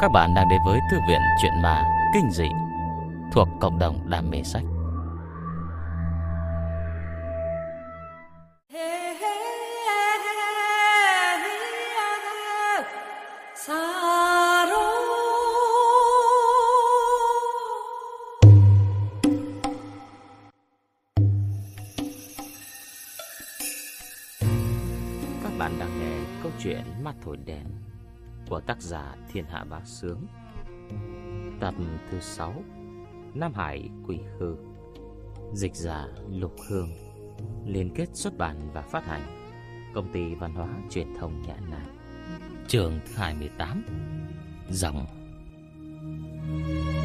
Các bạn đang đến với Thư viện Chuyện Ma Kinh Dị Thuộc cộng đồng đam mê sách Các bạn đang nghe câu chuyện Mắt Thổi Đèn của tác giả Thiên Hạ Bá Sướng. Tập thứ 6 Nam Hải Quỷ Hư Dịch giả Lục Hương. Liên kết xuất bản và phát hành. Công ty Văn hóa Truyền thông Nhã Nam. Trường thứ 28 Dòng. you.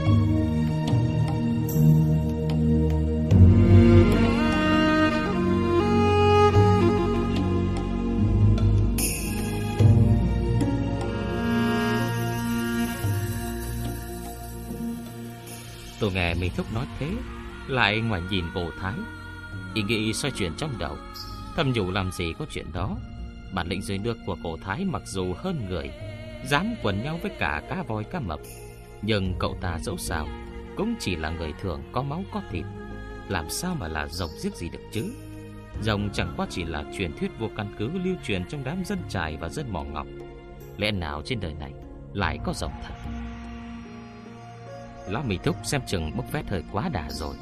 Nghe Minh Thúc nói thế, Lại ngoài nhìn cổ thái. Ý nghĩ xoay chuyển trong đầu, Thầm nhủ làm gì có chuyện đó. Bản lĩnh dưới nước của cổ thái mặc dù hơn người, Dám quần nhau với cả cá voi cá mập, Nhưng cậu ta dẫu sao Cũng chỉ là người thường có máu có thịt. Làm sao mà là rồng giết gì được chứ? Rồng chẳng qua chỉ là truyền thuyết vô căn cứ lưu truyền trong đám dân trài và dân mỏ ngọc. Lẽ nào trên đời này lại có rồng thật? Lão Mỹ Thúc xem chừng bốc phét hơi quá đà rồi.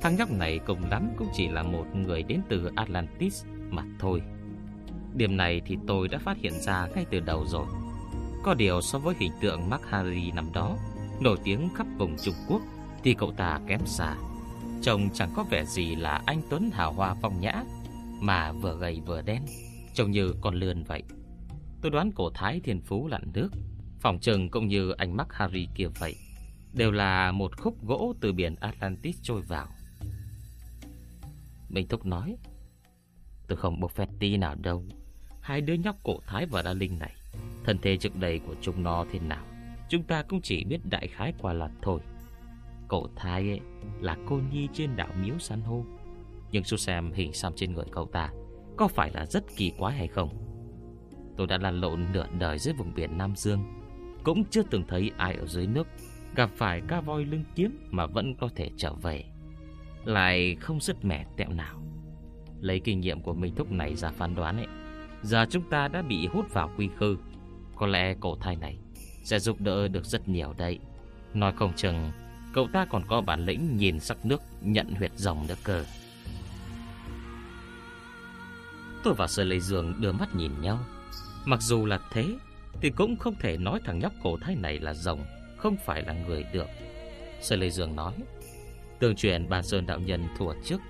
Thằng nhóc này cùng lắm cũng chỉ là một người đến từ Atlantis mà thôi. Điểm này thì tôi đã phát hiện ra ngay từ đầu rồi. Có điều so với hình tượng Mark Harry năm đó, Nổi tiếng khắp vùng Trung Quốc, Thì cậu ta kém xa. Trông chẳng có vẻ gì là anh Tuấn hào hoa phong nhã, Mà vừa gầy vừa đen, Trông như con lươn vậy. Tôi đoán cổ thái thiên phú lặn nước, Phòng trừng cũng như anh Mark Harry kia vậy đều là một khúc gỗ từ biển Atlantis trôi vào. Minh Thúc nói, tôi không bộc phét tí nào đâu. Hai đứa nhóc cổ thái và đa linh này, thân thể trước đây của chúng nó thế nào, chúng ta cũng chỉ biết đại khái qua loạt thôi. Cổ thái ấy là cô nhi trên đảo miếu san hô, nhưng số xem hình xăm trên người cậu ta có phải là rất kỳ quái hay không? Tôi đã lăn lộn nửa đời dưới vùng biển Nam Dương, cũng chưa từng thấy ai ở dưới nước Gặp phải ca voi lưng kiếm mà vẫn có thể trở về, Lại không sứt mẻ tẹo nào. Lấy kinh nghiệm của mình thúc này ra phán đoán ấy, Giờ chúng ta đã bị hút vào quy khư. Có lẽ cổ thai này Sẽ giúp đỡ được rất nhiều đấy. Nói không chừng, Cậu ta còn có bản lĩnh nhìn sắc nước, Nhận huyệt rồng nữa cơ. Tôi và Sơ Lê Dương đưa mắt nhìn nhau. Mặc dù là thế, Thì cũng không thể nói thằng nhóc cổ thai này là rồng không phải là người được. Sở Lê Dương nói, tương truyền bàn sơn đạo nhân thủa trước,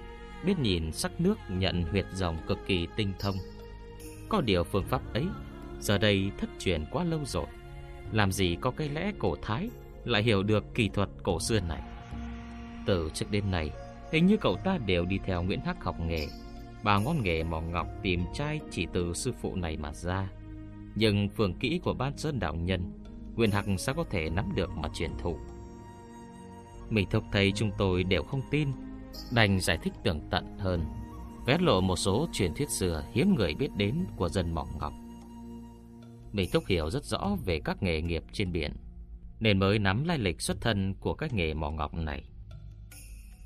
biết nhìn sắc nước nhận huyệt dòng cực kỳ tinh thông. Có điều phương pháp ấy, giờ đây thất truyền quá lâu rồi. Làm gì có cái lẽ cổ thái lại hiểu được kỹ thuật cổ xưa này. Từ trước đêm này, hình như cậu ta đều đi theo Nguyễn Hắc học nghề. Bà ngón nghề mỏng ngọc tìm trai chỉ từ sư phụ này mà ra. Nhưng phường kỹ của ban sơn đạo nhân Nguyên Hạc sao có thể nắm được mà truyền thụ? Mình thúc thấy chúng tôi đều không tin. Đành giải thích tường tận hơn. Vét lộ một số truyền thuyết xưa hiếm người biết đến của dân mỏ ngọc. Mình thúc hiểu rất rõ về các nghề nghiệp trên biển, Nên mới nắm lai lịch xuất thân của các nghề mỏ ngọc này.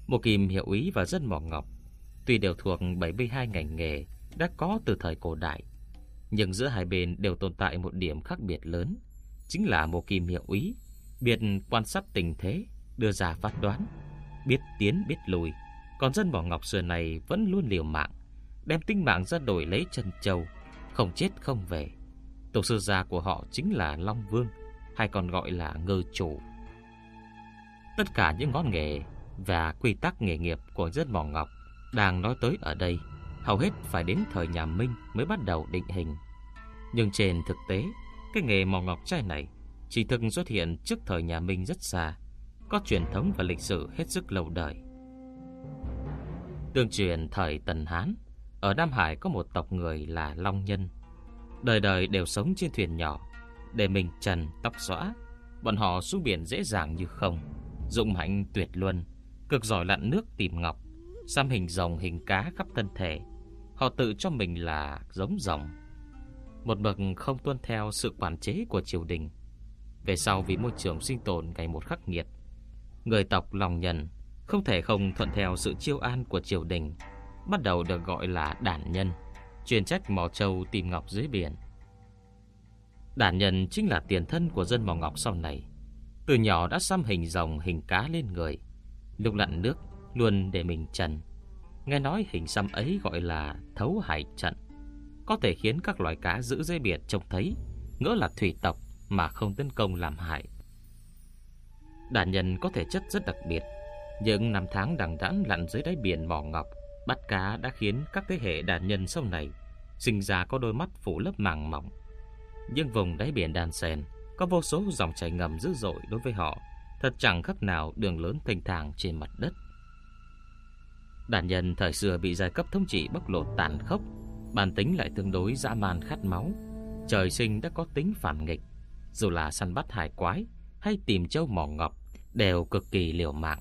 Một kim hiệu ý và dân mỏ ngọc, Tuy đều thuộc 72 ngành nghề, đã có từ thời cổ đại, Nhưng giữa hai bên đều tồn tại một điểm khác biệt lớn chính là một kim hiệu úy, biết quan sát tình thế, đưa ra phát đoán, biết tiến biết lùi. Còn dân bỏ ngọc xưa này vẫn luôn liều mạng, đem tinh mạng ra đổi lấy chân châu, không chết không về. Tổ sư gia của họ chính là Long Vương, hay còn gọi là Ngư Chủ. Tất cả những ngón nghề và quy tắc nghề nghiệp của dân mỏ ngọc đang nói tới ở đây, hầu hết phải đến thời nhà Minh mới bắt đầu định hình. Nhưng trên thực tế, cái nghề mỏ ngọc trai này chỉ thực xuất hiện trước thời nhà Minh rất xa, có truyền thống và lịch sử hết sức lâu đời. Tương truyền thời Tần Hán, ở Nam Hải có một tộc người là Long Nhân. Đời đời đều sống trên thuyền nhỏ, để mình trần tóc xõa. Bọn họ xuống biển dễ dàng như không, dụng mạnh tuyệt luân, cực giỏi lặn nước tìm ngọc, xăm hình rồng hình cá khắp thân thể. Họ tự cho mình là giống rồng, một bậc không tuân theo sự quản chế của triều đình. Về sau vì môi trường sinh tồn ngày một khắc nghiệt, Người tộc lòng nhân Không thể không thuận theo sự chiêu an của triều đình, Bắt đầu được gọi là đản nhân, Chuyên trách mò châu tìm ngọc dưới biển. Đản nhân chính là tiền thân của dân mò ngọc sau này. Từ nhỏ đã xăm hình rồng hình cá lên người, Lúc lặn nước Luôn để mình trần. Nghe nói hình xăm ấy gọi là thấu hải trận. Có thể khiến các loài cá giữ dây biển trông thấy, Ngỡ là thủy tộc Mà không tấn công làm hại. Đàn nhân có thể chất rất đặc biệt Những năm tháng đằng đẵng lặn dưới đáy biển mỏ ngọc, Bắt cá đã khiến các thế hệ đàn nhân sau này Sinh ra có đôi mắt phủ lớp màng mỏng. Nhưng vùng đáy biển đàn sen Có vô số dòng chảy ngầm dữ dội đối với họ, Thật chẳng khác nào đường lớn thanh thang trên mặt đất. Đàn nhân thời xưa bị giai cấp thống trị bóc lột tàn khốc Bản tính lại tương đối dã man khát máu. Trời sinh đã có tính phản nghịch. Dù là săn bắt hải quái Hay tìm châu mỏ ngọc Đều cực kỳ liều mạng.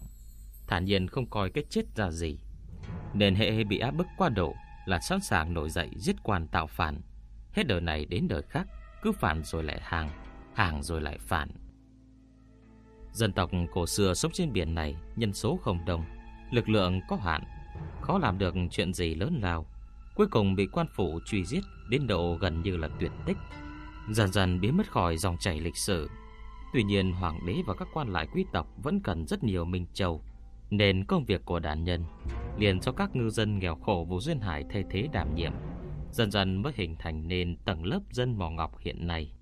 Thản nhiên không coi cái chết ra gì. Nên hệ bị áp bức qua độ Là sẵn sàng nổi dậy giết quan tạo phản. Hết đời này đến đời khác, Cứ phản rồi lại hàng Hàng rồi lại phản. Dân tộc cổ xưa sống trên biển này, Nhân số không đông, Lực lượng có hạn, Khó làm được chuyện gì lớn lao. Cuối cùng bị quan phủ truy giết, Đến độ gần như là tuyệt tích. Dần dần biến mất khỏi dòng chảy lịch sử. Tuy nhiên, hoàng đế và các quan lại quý tộc Vẫn cần rất nhiều minh châu, Nên công việc của đàn nhân Liền cho các ngư dân nghèo khổ vùng duyên hải thay thế đảm nhiệm, Dần dần mới hình thành nên tầng lớp dân mỏ ngọc hiện nay.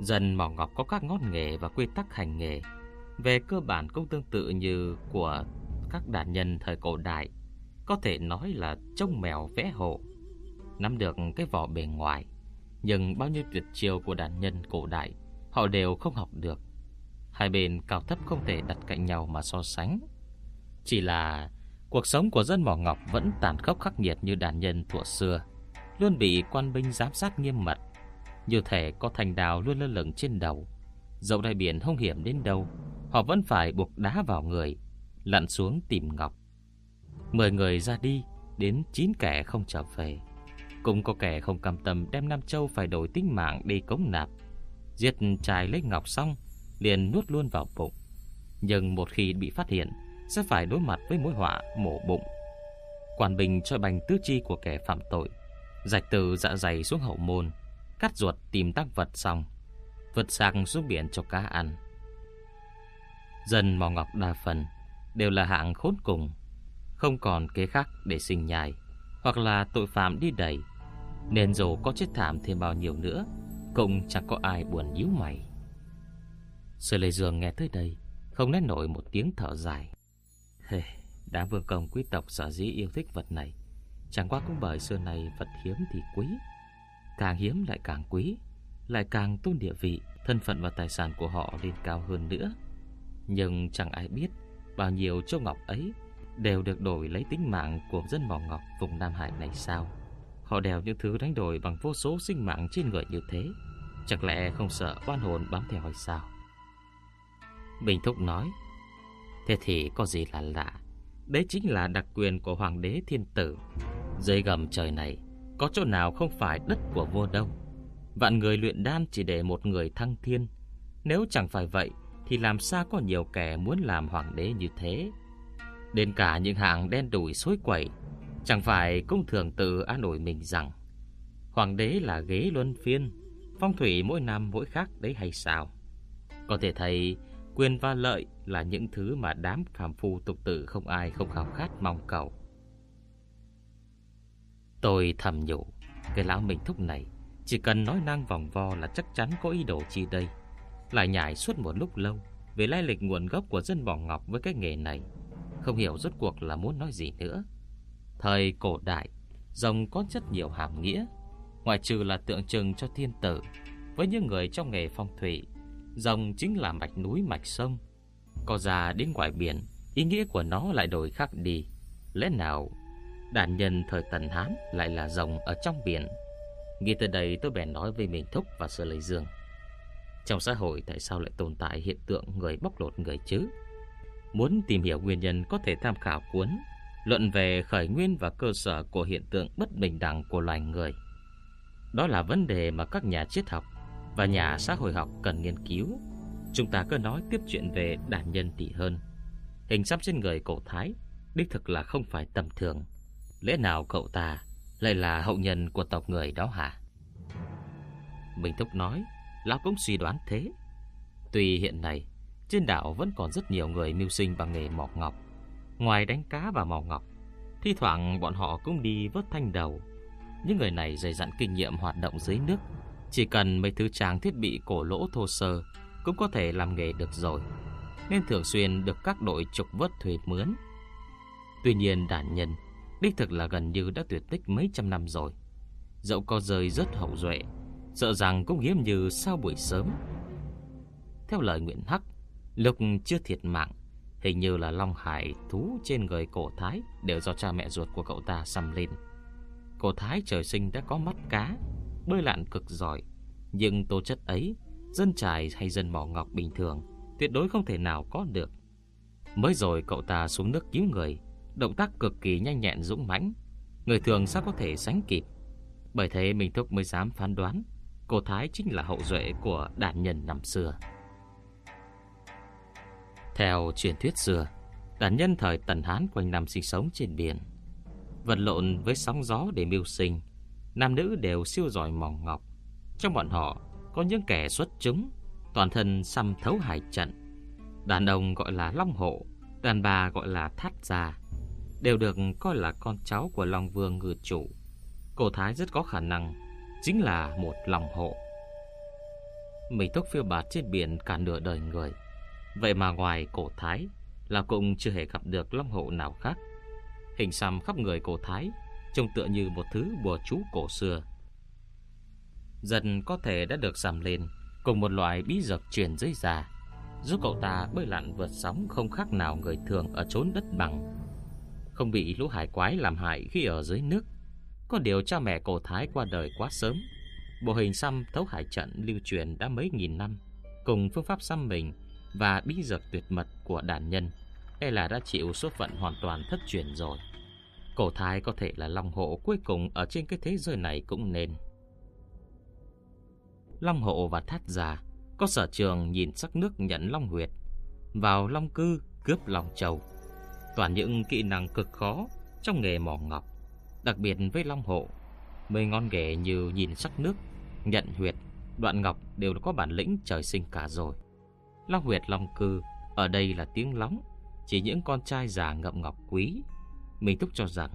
Dân mỏ ngọc có các ngón nghề và quy tắc hành nghề. Về cơ bản cũng tương tự như của các đàn nhân thời cổ đại. Có thể nói là trông mèo vẽ hộ Nắm được cái vỏ bề ngoài, Nhưng bao nhiêu tuyệt chiêu của đàn nhân cổ đại, Họ đều không học được. Hai bên cao thấp không thể đặt cạnh nhau mà so sánh. Chỉ là Cuộc sống của dân mỏ ngọc vẫn tàn khốc khắc nghiệt như đàn nhân thuở xưa, Luôn bị quan binh giám sát nghiêm mật. Như thể có thành đào luôn lơ lửng trên đầu. Dẫu đại biển hung hiểm đến đâu, Họ vẫn phải buộc đá vào người, Lặn xuống tìm Ngọc. Mười người ra đi Đến chín kẻ không trở về. Cũng có kẻ không cam tâm đem Nam Châu Phải đổi tính mạng đi cống nạp. Giết trai lấy Ngọc xong Liền nuốt luôn vào bụng. Nhưng một khi bị phát hiện Sẽ phải đối mặt với mối họa mổ bụng. Quản bình cho bành tứ chi của kẻ phạm tội. Rạch từ dạ dày xuống hậu môn Cắt ruột tìm tác vật xong Vượt sang xuống biển cho cá ăn. Dân mò ngọc đa phần đều là hạng khốn cùng, không còn kế khác để sinh nhai, hoặc là tội phạm đi đẩy, nên dù có chết thảm thêm bao nhiêu nữa, cũng chẳng có ai buồn nhíu mày. Sơ Lê Dương nghe tới đây, không nén nổi một tiếng thở dài. Hey, đám vương công quý tộc sở dĩ yêu thích vật này, chẳng qua cũng bởi xưa này vật hiếm thì quý, càng hiếm lại càng quý, lại càng tôn địa vị, thân phận và tài sản của họ lên cao hơn nữa. Nhưng chẳng ai biết Bao nhiêu châu ngọc ấy Đều được đổi lấy tính mạng của dân mỏ ngọc vùng Nam Hải này sao? Họ đèo những thứ đánh đổi bằng vô số sinh mạng trên người như thế, Chẳng lẽ không sợ oan hồn bám theo hay sao? Bình Thúc nói, Thế thì có gì là lạ? Đấy chính là đặc quyền của Hoàng đế Thiên Tử. Dưới gầm trời này, Có chỗ nào không phải đất của vua đâu? Vạn người luyện đan chỉ để một người thăng thiên. Nếu chẳng phải vậy, thì làm sao có nhiều kẻ muốn làm hoàng đế như thế? Đến cả những hạng đen đùi xối quẩy Chẳng phải cũng thường tự an ủi mình rằng, Hoàng đế là ghế luân phiên, Phong thủy mỗi năm mỗi khác đấy hay sao? Có thể thấy, Quyền và lợi là những thứ mà đám phàm phu tục tử không ai không khao khát mong cầu. Tôi thầm nhủ, Cái lão mình thúc này, Chỉ cần nói năng vòng vo là chắc chắn có ý đồ chi đây. Lại nhảy suốt một lúc lâu Về lai lịch nguồn gốc của dân bỏ ngọc với cái nghề này không hiểu rốt cuộc là muốn nói gì nữa. Thời cổ đại, Rồng có rất nhiều hàm nghĩa Ngoài trừ là tượng trưng cho thiên tử. Với những người trong nghề phong thủy, Rồng chính là mạch núi, mạch sông. Có ra đến ngoài biển, Ý nghĩa của nó lại đổi khác đi. Lẽ nào, Đàn nhân thời Tần Hán lại là rồng ở trong biển? Nghĩ từ đây tôi bèn nói với mình Thúc và Sơ Lê Dương. Trong xã hội tại sao lại tồn tại hiện tượng người bóc lột người chứ? Muốn tìm hiểu nguyên nhân có thể tham khảo cuốn Luận về khởi nguyên và cơ sở của hiện tượng bất bình đẳng của loài người. Đó là vấn đề mà các nhà triết học Và nhà xã hội học cần nghiên cứu. Chúng ta cứ nói tiếp chuyện về đàn nhân tỷ hơn. Hình xăm trên người cổ thái Đích thực là không phải tầm thường. Lẽ nào cậu ta Lại là hậu nhân của tộc người đó hả? Mình Thúc nói, Lão cũng suy đoán thế. Tuy hiện nay trên đảo vẫn còn rất nhiều người mưu sinh bằng nghề mỏ ngọc. Ngoài đánh cá và mỏ ngọc, Thi thoảng bọn họ cũng đi vớt thanh đầu. Những người này dày dặn kinh nghiệm hoạt động dưới nước. Chỉ cần mấy thứ trang thiết bị cổ lỗ thô sơ Cũng có thể làm nghề được rồi, Nên thường xuyên được các đội trục vớt thuê mướn. Tuy nhiên, đàn nhân Đích thực là gần như đã tuyệt tích mấy trăm năm rồi. Dẫu có rơi rất hậu duệ, Sợ rằng cũng hiếm như sao buổi sớm. Theo lời Nguyễn Hắc Lúc chưa thiệt mạng, Hình như là Long Hải, thú trên người cổ Thái Đều do cha mẹ ruột của cậu ta xăm lên. Cổ Thái trời sinh đã có mắt cá, Bơi lặn cực giỏi, Nhưng tố chất ấy, Dân trài hay dân mỏ ngọc bình thường, Tuyệt đối không thể nào có được. Mới rồi cậu ta xuống nước cứu người, Động tác cực kỳ nhanh nhẹn dũng mãnh, Người thường sao có thể sánh kịp. Bởi thế Minh Thúc mới dám phán đoán cổ Thái chính là hậu duệ của đàn nhân năm xưa. Theo truyền thuyết xưa, Đàn nhân thời Tần Hán quanh năm sinh sống trên biển. Vật lộn với sóng gió để mưu sinh, Nam nữ đều siêu giỏi mỏng ngọc Trong bọn họ, có những kẻ xuất chúng, Toàn thân xăm thấu hải trận. Đàn ông gọi là Long Hộ, Đàn bà gọi là Thát Gia, Đều được coi là con cháu của Long Vương ngự chủ. Cổ Thái rất có khả năng Chính là một long hộ. Mình tốc phiêu bạt trên biển cả nửa đời người. Vậy mà ngoài cổ Thái Là cũng chưa hề gặp được long hộ nào khác. Hình xăm khắp người cổ Thái Trông tựa như một thứ bùa chú cổ xưa. Dần có thể đã được xăm lên Cùng một loại bí dược truyền dưới già Giúp cậu ta bơi lặn vượt sóng Không khác nào người thường ở chốn đất bằng. Không bị lũ hải quái làm hại khi ở dưới nước. Có điều cha mẹ cổ thái qua đời quá sớm, Bộ hình xăm thấu hải trận lưu truyền đã mấy nghìn năm, Cùng phương pháp xăm mình và bí dược tuyệt mật của đàn nhân. E là đã chịu số phận hoàn toàn thất truyền rồi. Cổ thái có thể là long hộ cuối cùng Ở trên cái thế giới này cũng nên. Long hộ và thát già Có sở trường nhìn sắc nước nhận long huyệt Vào long cư cướp long châu Toàn những kỹ năng cực khó Trong nghề mỏ ngọc Đặc biệt với Long Hộ. Mười ngon ghẻ như nhìn sắc nước Nhận huyệt, đoạn ngọc đều có bản lĩnh trời sinh cả rồi. Long huyệt Long cư, Ở đây là tiếng lóng, Chỉ những con trai già ngậm ngọc quý. Mình thúc cho rằng,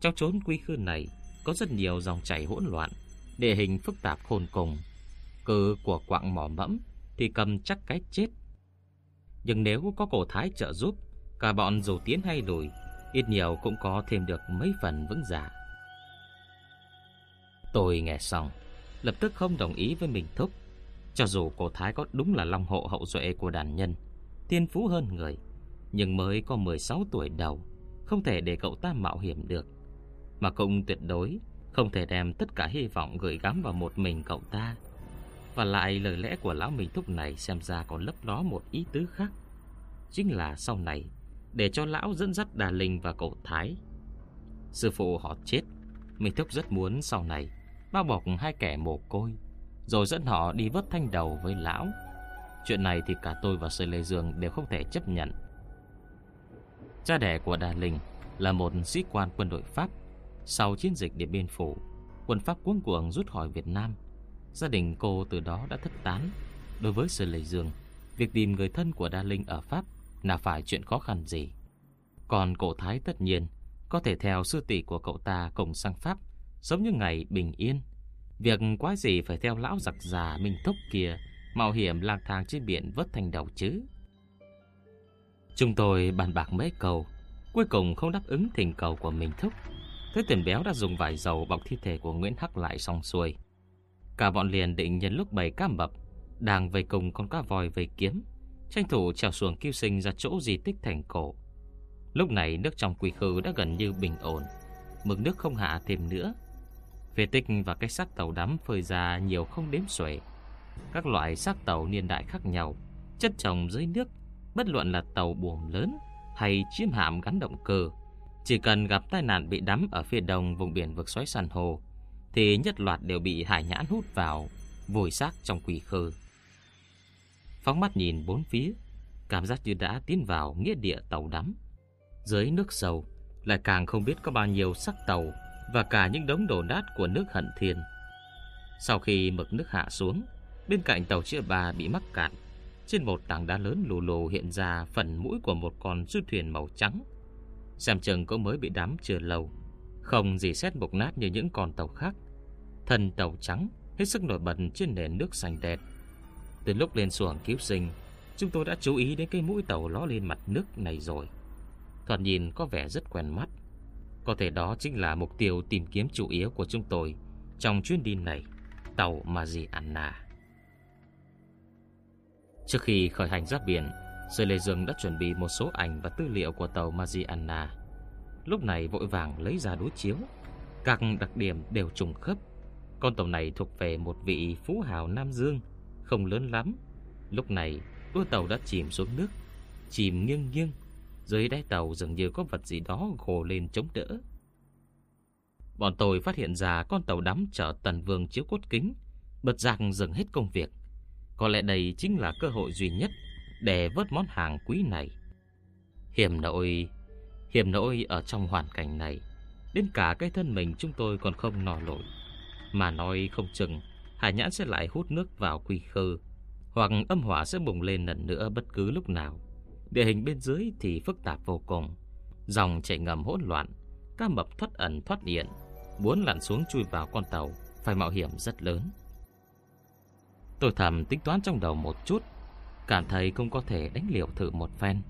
Trong chốn quý khư này, Có rất nhiều dòng chảy hỗn loạn, Địa hình phức tạp khôn cùng. Cư của quạng mỏ mẫm Thì cầm chắc cái chết. Nhưng nếu có cổ thái trợ giúp, Cả bọn dù tiến hay lùi, Ít nhiều cũng có thêm được mấy phần vững dạ. Tôi nghe xong, Lập tức không đồng ý với mình thúc. Cho dù cô thái có đúng là long hộ hậu duệ của đàn nhân Tiên phú hơn người Nhưng mới có 16 tuổi đầu Không thể để cậu ta mạo hiểm được. Mà cũng tuyệt đối Không thể đem tất cả hy vọng gửi gắm vào một mình cậu ta. Và lại lời lẽ của lão mình thúc này Xem ra còn lấp ló một ý tứ khác. Chính là sau này để cho lão dẫn dắt Đà Linh và cậu Thái. Sư phụ họ chết, mình Thúc rất muốn sau này bao bọc hai kẻ mồ côi, rồi dẫn họ đi vớt thanh đầu với lão. Chuyện này thì cả tôi và Sơ Lê Dương đều không thể chấp nhận. Cha đẻ của Đà Linh là một sĩ quan quân đội Pháp. Sau chiến dịch Điện Biên Phủ, quân Pháp cuống cuồng rút khỏi Việt Nam. Gia đình cô từ đó đã thất tán. Đối với Sơ Lê Dương, việc tìm người thân của Đa Linh ở Pháp là phải chuyện khó khăn gì. Còn cổ thái tất nhiên có thể theo sư tỷ của cậu ta cùng sang Pháp, giống như ngày bình yên. Việc quái gì phải theo lão giặc già Minh Thúc kia, mạo hiểm lang thang trên biển vớt thành đầu chứ. Chúng tôi bàn bạc mấy cầu cuối cùng không đáp ứng thỉnh cầu của Minh Thúc. Thế tiền béo đã dùng vải dầu bọc thi thể của Nguyễn Hắc lại xong xuôi. Cả bọn liền định nhân lúc bầy cá mập đang vây cùng con cá voi vây kiếm, Tranh thủ trèo xuồng cứu sinh ra chỗ di tích thành cổ Lúc này nước trong quỷ khư đã gần như bình ổn, Mực nước không hạ thêm nữa Phê tích và cái xác tàu đắm phơi ra nhiều không đếm xuể Các loại xác tàu niên đại khác nhau Chất trồng dưới nước Bất luận là tàu buồm lớn Hay chiếm hạm gắn động cơ Chỉ cần gặp tai nạn bị đắm Ở phía đông vùng biển vực xoáy san hô Thì nhất loạt đều bị hải nhãn hút vào vùi xác trong quỷ khư. Phóng mắt nhìn bốn phía, cảm giác như đã tiến vào nghĩa địa tàu đắm. Dưới nước sâu, lại càng không biết có bao nhiêu xác tàu và cả những đống đổ nát của nước hận thiên. Sau khi mực nước hạ xuống, bên cạnh tàu chữa bà bị mắc cạn, trên một tảng đá lớn lù lù hiện ra phần mũi của một con du thuyền màu trắng. Xem chừng có mới bị đám chưa lâu, không gì xét mục nát như những con tàu khác. Thân tàu trắng hết sức nổi bật trên nền nước xanh đẹp. Từ lúc lên xuồng cứu sinh, chúng tôi đã chú ý đến cái mũi tàu ló lên mặt nước này rồi. Thoạt nhìn có vẻ rất quen mắt. Có thể đó chính là mục tiêu tìm kiếm chủ yếu của chúng tôi trong chuyến đi này, tàu Mariana. Trước khi khởi hành ra biển, Sơ Lê Dương đã chuẩn bị một số ảnh và tư liệu của tàu Mariana. Lúc này vội vàng lấy ra đối chiếu. Các đặc điểm đều trùng khớp. Con tàu này thuộc về một vị phú hào Nam Dương, không lớn lắm. Lúc này, đuôi tàu đã chìm xuống nước, chìm nghiêng nghiêng. Dưới đáy tàu dường như có vật gì đó gồ lên chống đỡ. Bọn tôi phát hiện ra con tàu đắm chở tần vương chiếu cốt kính, bật giặc dừng hết công việc. Có lẽ đây chính là cơ hội duy nhất để vớt món hàng quý này. Hiểm nội, hiểm nội ở trong hoàn cảnh này, đến cả cái thân mình chúng tôi còn không nò nổi. Mà nói không chừng, hải nhãn sẽ lại hút nước vào quy khư, hoặc âm hỏa sẽ bùng lên lần nữa bất cứ lúc nào. Địa hình bên dưới thì phức tạp vô cùng, dòng chảy ngầm hỗn loạn, cá mập thoát ẩn thoát hiện, muốn lặn xuống chui vào con tàu phải mạo hiểm rất lớn. Tôi thầm tính toán trong đầu một chút Cảm thấy không có thể đánh liều thử một phen.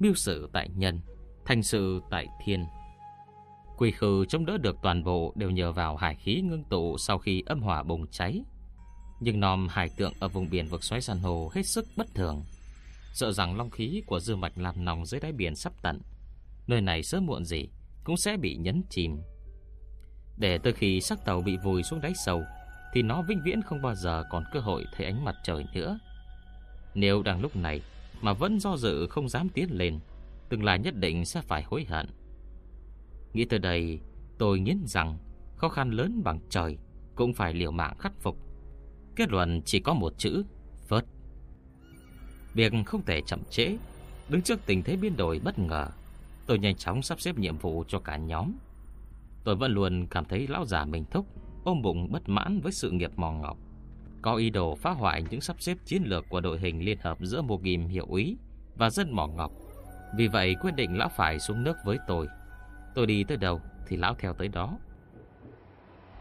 Biêu sự tại nhân Thành sự tại thiên. Quỷ khư chống đỡ được toàn bộ Đều nhờ vào hải khí ngưng tụ Sau khi âm hỏa bùng cháy. Nhưng nòm hải tượng ở vùng biển vực xoáy san hồ Hết sức bất thường. Sợ rằng long khí của dư mạch làm nòng Dưới đáy biển sắp tận Nơi này sớm muộn gì Cũng sẽ bị nhấn chìm Để tới khi sắc tàu bị vùi xuống đáy sâu thì nó vĩnh viễn không bao giờ còn cơ hội thấy ánh mặt trời nữa. Nếu đang lúc này mà vẫn do dự không dám tiến lên, tương lai nhất định sẽ phải hối hận. Nghĩ tới đây, tôi nghiến rằng khó khăn lớn bằng trời cũng phải liều mạng khắc phục. Kết luận chỉ có một chữ, vớt. Việc không thể chậm trễ, đứng trước tình thế biến đổi bất ngờ, tôi nhanh chóng sắp xếp nhiệm vụ cho cả nhóm. Tôi vẫn luôn cảm thấy lão già mình thúc ôm bụng bất mãn với sự nghiệp mò ngọc, có ý đồ phá hoại những sắp xếp chiến lược của đội hình liên hợp giữa một ghim hiệu úy và dân mỏ ngọc. Vì vậy quyết định lão phải xuống nước với tôi. Tôi đi tới đâu thì lão theo tới đó.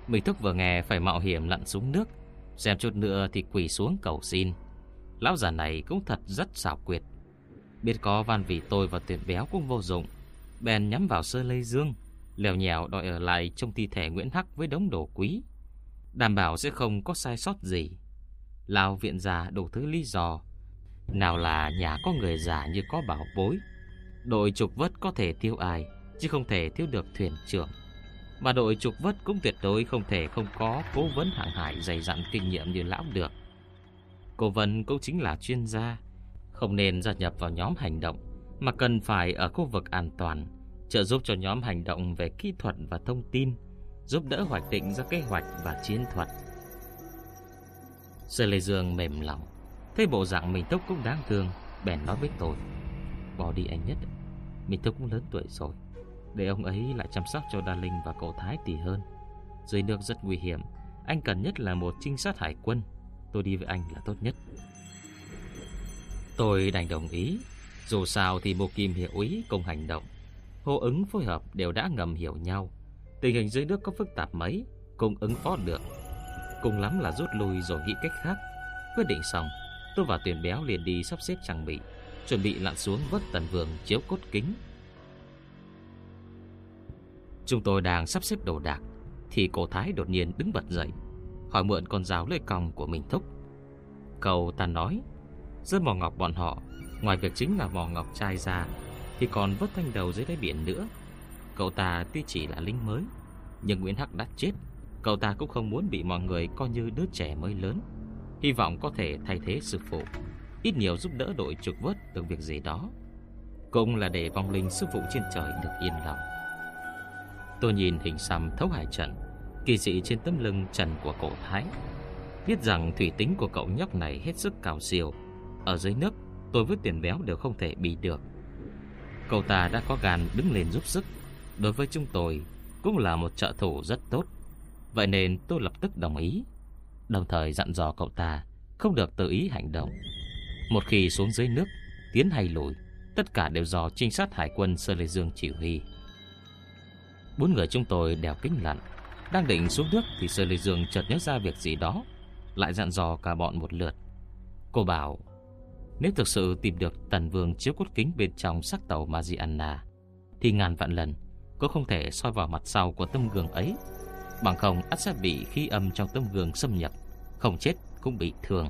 Mình thức vừa nghe phải mạo hiểm lặn xuống nước, xem chút nữa thì quỳ xuống cầu xin. Lão già này cũng thật rất xảo quyệt. Biết có van vì tôi và tuyển béo cũng vô dụng, bèn nhắm vào sơ lây dương lèo nhèo đòi ở lại trong thi thể Nguyễn Hắc với đống đồ quý, đảm bảo sẽ không có sai sót gì. Lao viện già đủ thứ lý do, nào là nhà có người già như có bảo bối, đội trục vớt có thể tiêu ai, chứ không thể thiếu được thuyền trưởng. Mà đội trục vớt cũng tuyệt đối không thể không có cố vấn hạng hải dày dặn kinh nghiệm như lão được. Cô Vân cũng chính là chuyên gia, không nên gia nhập vào nhóm hành động, mà cần phải ở khu vực an toàn, trợ giúp cho nhóm hành động về kỹ thuật và thông tin, giúp đỡ hoạch định ra kế hoạch và chiến thuật. Sơ Lê Dương mềm lòng, thấy bộ dạng mình Tốc cũng đáng thương, bèn nói với tôi: "Bỏ đi anh nhất, mình Tốc cũng lớn tuổi rồi, để ông ấy lại chăm sóc cho Đa Linh và cậu Thái tỷ hơn. Dưới nước rất nguy hiểm, anh cần nhất là một trinh sát hải quân, tôi đi với anh là tốt nhất." Tôi đành đồng ý, dù sao thì Mộ kim hiểu ý cùng hành động hô ứng phối hợp đều đã ngầm hiểu nhau. Tình hình dưới nước có phức tạp mấy, cùng ứng phó được. Cùng lắm là rút lui rồi nghĩ cách khác. Quyết định xong, tôi và Tuyền Béo liền đi sắp xếp trang bị, chuẩn bị lặn xuống vớt tần vương chiếu cốt kính. Chúng tôi đang sắp xếp đồ đạc, thì cổ thái đột nhiên đứng bật dậy, hỏi mượn con dao lưỡi còng của mình thúc. Cầu ta nói, rất mò ngọc bọn họ, ngoài việc chính là mò ngọc trai ra thì còn vớt thanh đầu dưới đáy biển nữa. Cậu ta tuy chỉ là lính mới, nhưng Nguyễn Hắc đã chết, cậu ta cũng không muốn bị mọi người coi như đứa trẻ mới lớn. Hy vọng có thể thay thế sư phụ, ít nhiều giúp đỡ đội trục vớt được việc gì đó. Cũng là để vong linh sư phụ trên trời được yên lòng. Tôi nhìn hình xăm thấu hải trận, kỳ dị trên tấm lưng trần của cổ thái. Biết rằng thủy tính của cậu nhóc này hết sức cao siêu. Ở dưới nước, tôi với tiền béo đều không thể bị được. Cậu ta đã có gan đứng lên giúp sức. Đối với chúng tôi, Cũng là một trợ thủ rất tốt. Vậy nên tôi lập tức đồng ý. Đồng thời dặn dò cậu ta Không được tự ý hành động. Một khi xuống dưới nước, Tiến hay lùi, Tất cả đều do trinh sát hải quân Sơ Lê Dương chỉ huy. Bốn người chúng tôi đèo kính lặn. Đang định xuống nước Thì Sơ Lê Dương chợt nhớ ra việc gì đó, Lại dặn dò cả bọn một lượt. Cô bảo, Nếu thực sự tìm được tần vương chiếu cốt kính Bên trong sắc tàu Mariana Thì ngàn vạn lần Cô không thể soi vào mặt sau của tấm gương ấy. Bằng không, ắt sẽ bị khí âm trong tấm gương xâm nhập, Không chết cũng bị thương.